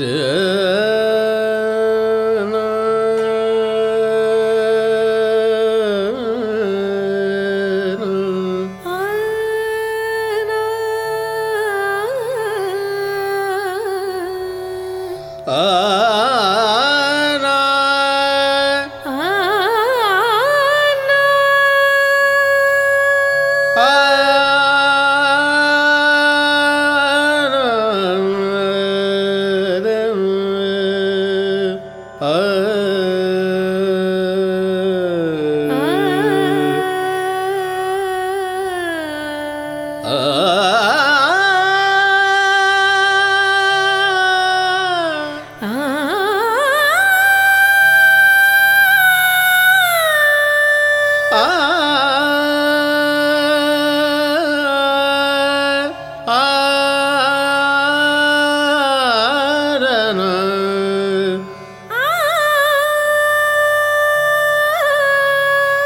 रे Ah. ah.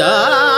Ah!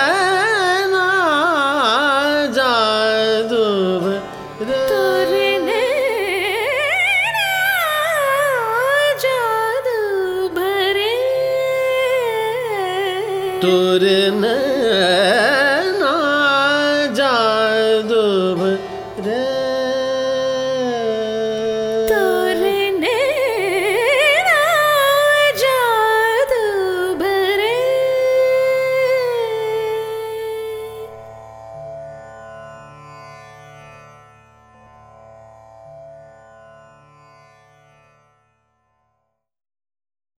তোর না